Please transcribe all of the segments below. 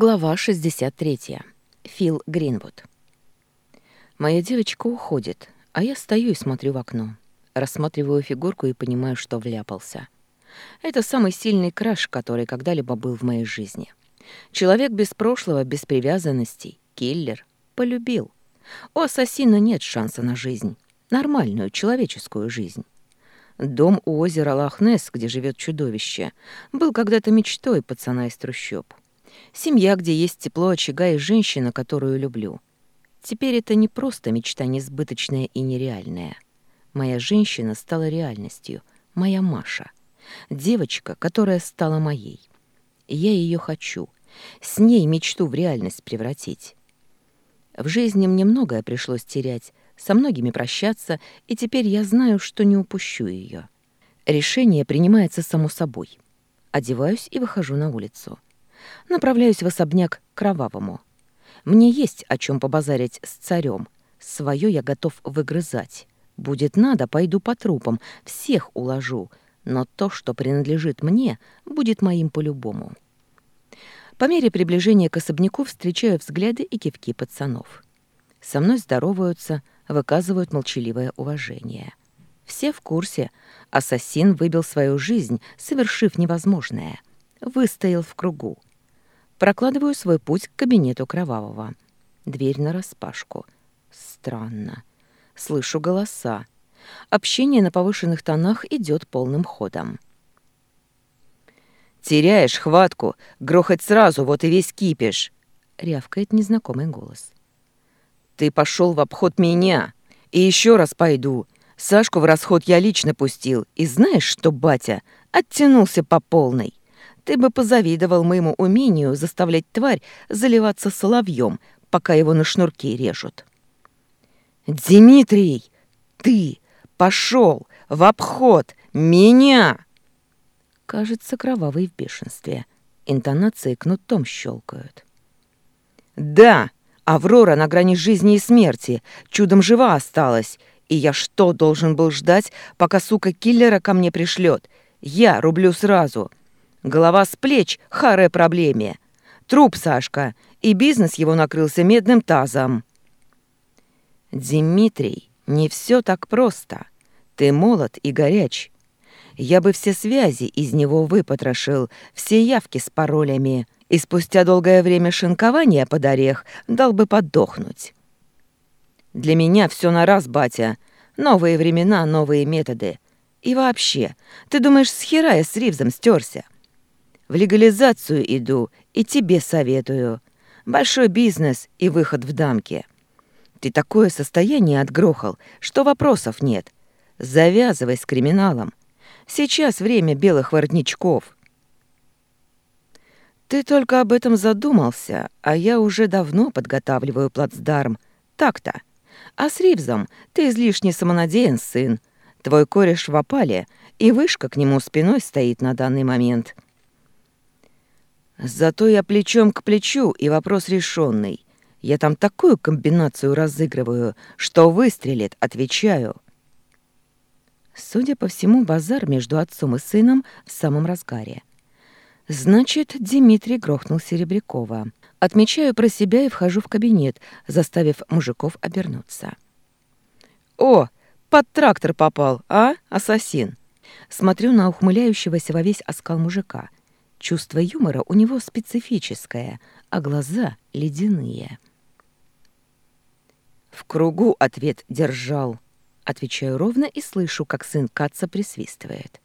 Глава 63. Фил Гринвуд. Моя девочка уходит, а я стою и смотрю в окно. Рассматриваю фигурку и понимаю, что вляпался. Это самый сильный краш, который когда-либо был в моей жизни. Человек без прошлого, без привязанностей, киллер, полюбил. У ассасина нет шанса на жизнь, нормальную человеческую жизнь. Дом у озера Лохнес, где живет чудовище, был когда-то мечтой пацана из трущоб. Семья, где есть тепло очага и женщина, которую люблю. Теперь это не просто мечта несбыточная и нереальная. Моя женщина стала реальностью, моя Маша. Девочка, которая стала моей. Я ее хочу. С ней мечту в реальность превратить. В жизни мне многое пришлось терять, со многими прощаться, и теперь я знаю, что не упущу ее. Решение принимается само собой. Одеваюсь и выхожу на улицу. Направляюсь в особняк Кровавому. Мне есть о чем побазарить с царем. Свое я готов выгрызать. Будет надо, пойду по трупам, всех уложу. Но то, что принадлежит мне, будет моим по-любому. По мере приближения к особняку встречаю взгляды и кивки пацанов. Со мной здороваются, выказывают молчаливое уважение. Все в курсе. Ассасин выбил свою жизнь, совершив невозможное. Выстоял в кругу. Прокладываю свой путь к кабинету Кровавого. Дверь нараспашку. Странно. Слышу голоса. Общение на повышенных тонах идет полным ходом. «Теряешь хватку! Грохать сразу, вот и весь кипиш!» — рявкает незнакомый голос. «Ты пошел в обход меня! И еще раз пойду! Сашку в расход я лично пустил, и знаешь что, батя, оттянулся по полной!» Ты бы позавидовал моему умению заставлять тварь заливаться соловьем, пока его на шнурки режут. «Димитрий, ты пошел в обход меня!» Кажется, кровавый в бешенстве. Интонации кнутом щелкают. «Да, Аврора на грани жизни и смерти, чудом жива осталась, и я что должен был ждать, пока сука киллера ко мне пришлет? Я рублю сразу, Голова с плеч — харе проблеме. Труп Сашка, и бизнес его накрылся медным тазом. «Димитрий, не все так просто. Ты молод и горяч. Я бы все связи из него выпотрошил, все явки с паролями, и спустя долгое время шинкования под орех дал бы подохнуть». «Для меня все на раз, батя. Новые времена, новые методы. И вообще, ты думаешь, с хера я с Ривзом стерся?» В легализацию иду и тебе советую. Большой бизнес и выход в дамки. Ты такое состояние отгрохал, что вопросов нет. Завязывай с криминалом. Сейчас время белых воротничков. Ты только об этом задумался, а я уже давно подготавливаю плацдарм. Так-то. А с Ривзом ты излишне самонадеян, сын. Твой кореш в опале, и вышка к нему спиной стоит на данный момент. — Зато я плечом к плечу, и вопрос решенный. Я там такую комбинацию разыгрываю, что выстрелит, отвечаю. Судя по всему, базар между отцом и сыном в самом разгаре. Значит, Дмитрий грохнул Серебрякова. Отмечаю про себя и вхожу в кабинет, заставив мужиков обернуться. «О, под трактор попал, а, ассасин?» Смотрю на ухмыляющегося во весь оскал мужика — Чувство юмора у него специфическое, а глаза ледяные. «В кругу ответ держал», — отвечаю ровно и слышу, как сын Каца присвистывает.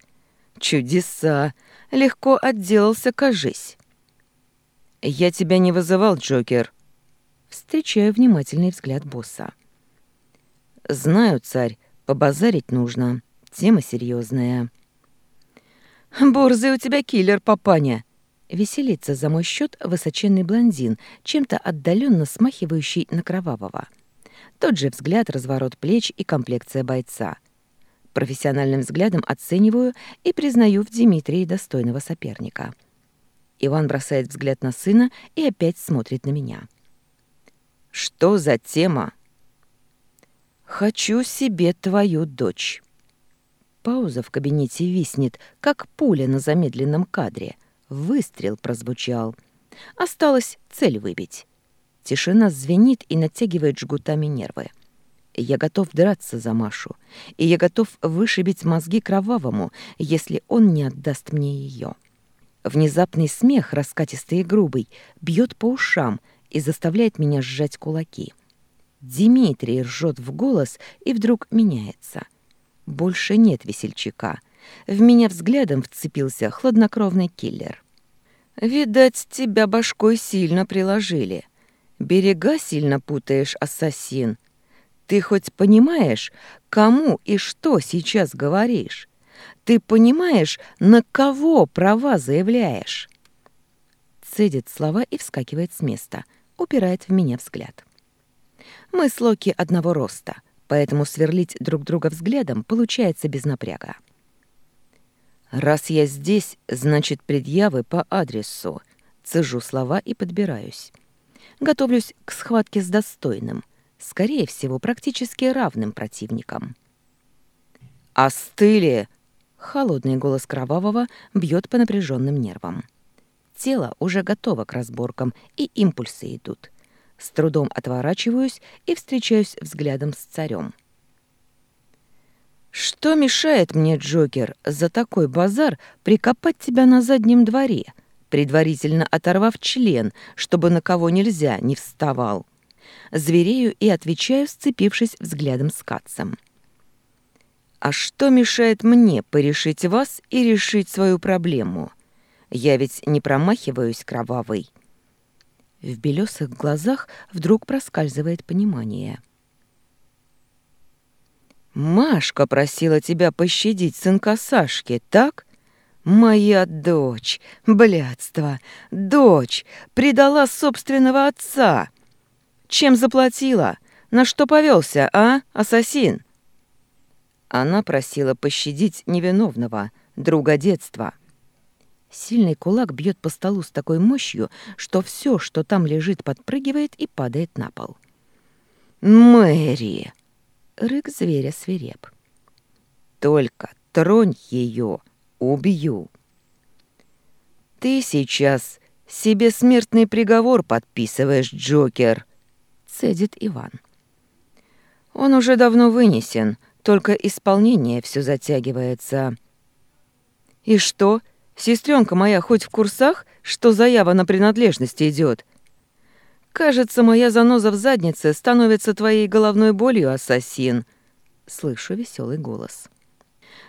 «Чудеса! Легко отделался, кажись!» «Я тебя не вызывал, Джокер!» Встречаю внимательный взгляд босса. «Знаю, царь, побазарить нужно. Тема серьезная. «Борзый у тебя киллер, папаня!» Веселится за мой счет высоченный блондин, чем-то отдаленно смахивающий на кровавого. Тот же взгляд, разворот плеч и комплекция бойца. Профессиональным взглядом оцениваю и признаю в Дмитрии достойного соперника. Иван бросает взгляд на сына и опять смотрит на меня. «Что за тема?» «Хочу себе твою дочь». Пауза в кабинете виснет, как пуля на замедленном кадре. Выстрел прозвучал. Осталось цель выбить. Тишина звенит и натягивает жгутами нервы. Я готов драться за Машу, и я готов вышибить мозги кровавому, если он не отдаст мне ее. Внезапный смех, раскатистый и грубый, бьет по ушам и заставляет меня сжать кулаки. Дмитрий ржет в голос и вдруг меняется. Больше нет весельчака. В меня взглядом вцепился хладнокровный киллер. «Видать, тебя башкой сильно приложили. Берега сильно путаешь, ассасин. Ты хоть понимаешь, кому и что сейчас говоришь? Ты понимаешь, на кого права заявляешь?» Цедит слова и вскакивает с места, упирает в меня взгляд. «Мы с Локи одного роста — поэтому сверлить друг друга взглядом получается без напряга. «Раз я здесь, значит, предъявы по адресу». Цежу слова и подбираюсь. Готовлюсь к схватке с достойным, скорее всего, практически равным противником. «Остыли!» — холодный голос Кровавого бьет по напряженным нервам. Тело уже готово к разборкам, и импульсы идут. С трудом отворачиваюсь и встречаюсь взглядом с царем. «Что мешает мне, Джокер, за такой базар прикопать тебя на заднем дворе, предварительно оторвав член, чтобы на кого нельзя не вставал?» Зверею и отвечаю, сцепившись взглядом с Катцем. «А что мешает мне порешить вас и решить свою проблему? Я ведь не промахиваюсь кровавой». В белесых глазах вдруг проскальзывает понимание. «Машка просила тебя пощадить сынка Сашки, так? Моя дочь, блядство, дочь, предала собственного отца. Чем заплатила? На что повелся, а, ассасин?» Она просила пощадить невиновного, друга детства. Сильный кулак бьет по столу с такой мощью, что все, что там лежит, подпрыгивает и падает на пол. «Мэри!» — рык зверя свиреп. «Только тронь ее, убью!» «Ты сейчас себе смертный приговор подписываешь, Джокер!» — цедит Иван. «Он уже давно вынесен, только исполнение все затягивается». «И что?» Сестренка моя хоть в курсах, что заява на принадлежность идет. Кажется, моя заноза в заднице становится твоей головной болью, ассасин. Слышу веселый голос.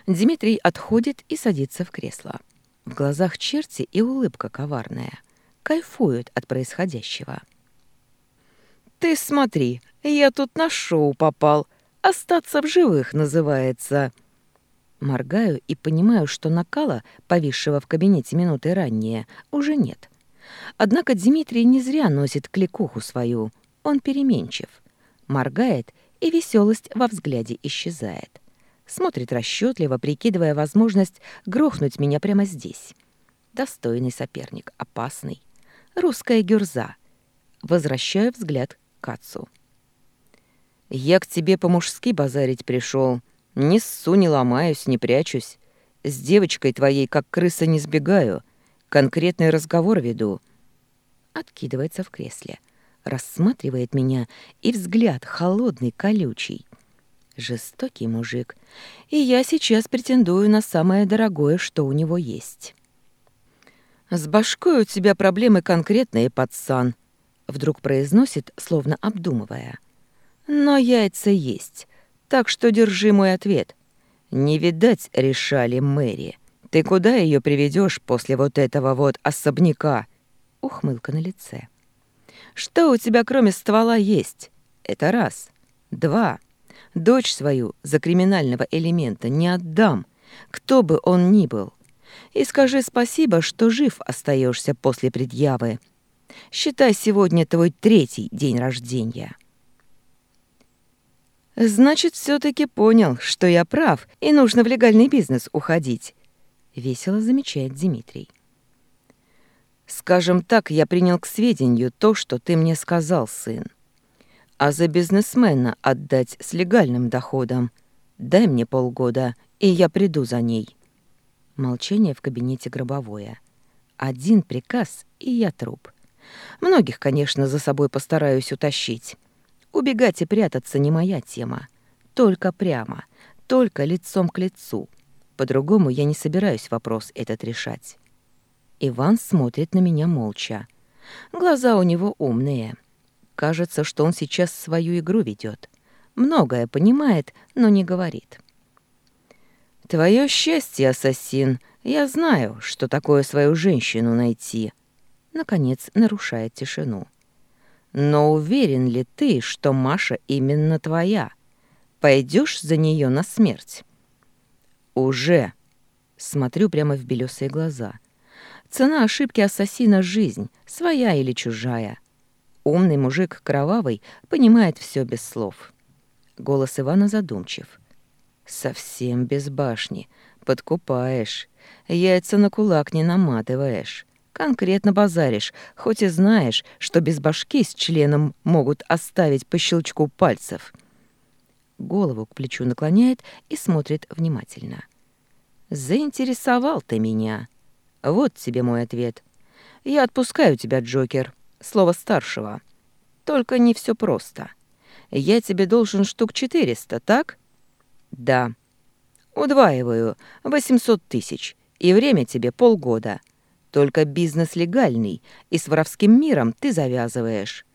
Дмитрий отходит и садится в кресло. В глазах черти и улыбка коварная. Кайфуют от происходящего. «Ты смотри, я тут на шоу попал. Остаться в живых называется», Моргаю и понимаю, что накала, повисшего в кабинете минуты ранее, уже нет. Однако Дмитрий не зря носит кликуху свою. Он переменчив. Моргает, и веселость во взгляде исчезает. Смотрит расчетливо, прикидывая возможность грохнуть меня прямо здесь. Достойный соперник, опасный. Русская гюрза. Возвращаю взгляд к отцу. «Я к тебе по-мужски базарить пришел», не ссу, не ломаюсь, не прячусь. С девочкой твоей, как крыса, не сбегаю. Конкретный разговор веду. Откидывается в кресле. Рассматривает меня, и взгляд холодный, колючий. Жестокий мужик. И я сейчас претендую на самое дорогое, что у него есть. «С башкой у тебя проблемы конкретные, пацан», — вдруг произносит, словно обдумывая. «Но яйца есть. Так что держи мой ответ. Не видать, решали Мэри. Ты куда ее приведешь после вот этого вот особняка? Ухмылка на лице. Что у тебя кроме ствола есть? Это раз. Два. Дочь свою за криминального элемента не отдам, кто бы он ни был. И скажи спасибо, что жив остаешься после предъявы. Считай сегодня твой третий день рождения. Значит, все таки понял, что я прав, и нужно в легальный бизнес уходить», — весело замечает Дмитрий. «Скажем так, я принял к сведению то, что ты мне сказал, сын. А за бизнесмена отдать с легальным доходом. Дай мне полгода, и я приду за ней». Молчание в кабинете гробовое. Один приказ, и я труп. Многих, конечно, за собой постараюсь утащить. Убегать и прятаться не моя тема. Только прямо, только лицом к лицу. По-другому я не собираюсь вопрос этот решать. Иван смотрит на меня молча. Глаза у него умные. Кажется, что он сейчас свою игру ведет. Многое понимает, но не говорит. «Твое счастье, ассасин! Я знаю, что такое свою женщину найти!» Наконец нарушает тишину. Но уверен ли ты, что Маша именно твоя? Пойдешь за нее на смерть? Уже. Смотрю прямо в белесые глаза. Цена ошибки ассасина — жизнь, своя или чужая. Умный мужик, кровавый, понимает все без слов. Голос Ивана задумчив. Совсем без башни подкупаешь, яйца на кулак не наматываешь конкретно базаришь, хоть и знаешь, что без башки с членом могут оставить по щелчку пальцев. Голову к плечу наклоняет и смотрит внимательно. «Заинтересовал ты меня. Вот тебе мой ответ. Я отпускаю тебя, Джокер, слово старшего. Только не все просто. Я тебе должен штук 400, так?» «Да». «Удваиваю. 800 тысяч. И время тебе полгода» Только бизнес легальный, и с воровским миром ты завязываешь.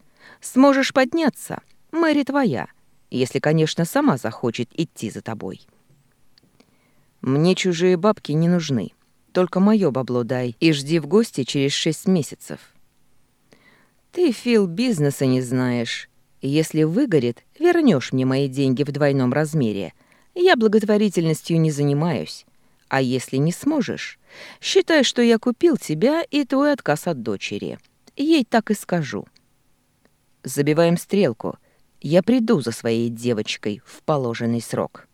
Сможешь подняться, Мэри твоя, если, конечно, сама захочет идти за тобой. Мне чужие бабки не нужны. Только моё бабло дай и жди в гости через шесть месяцев. Ты, Фил, бизнеса не знаешь. Если выгорит, вернешь мне мои деньги в двойном размере. Я благотворительностью не занимаюсь. А если не сможешь, считай, что я купил тебя и твой отказ от дочери. Ей так и скажу. Забиваем стрелку. Я приду за своей девочкой в положенный срок».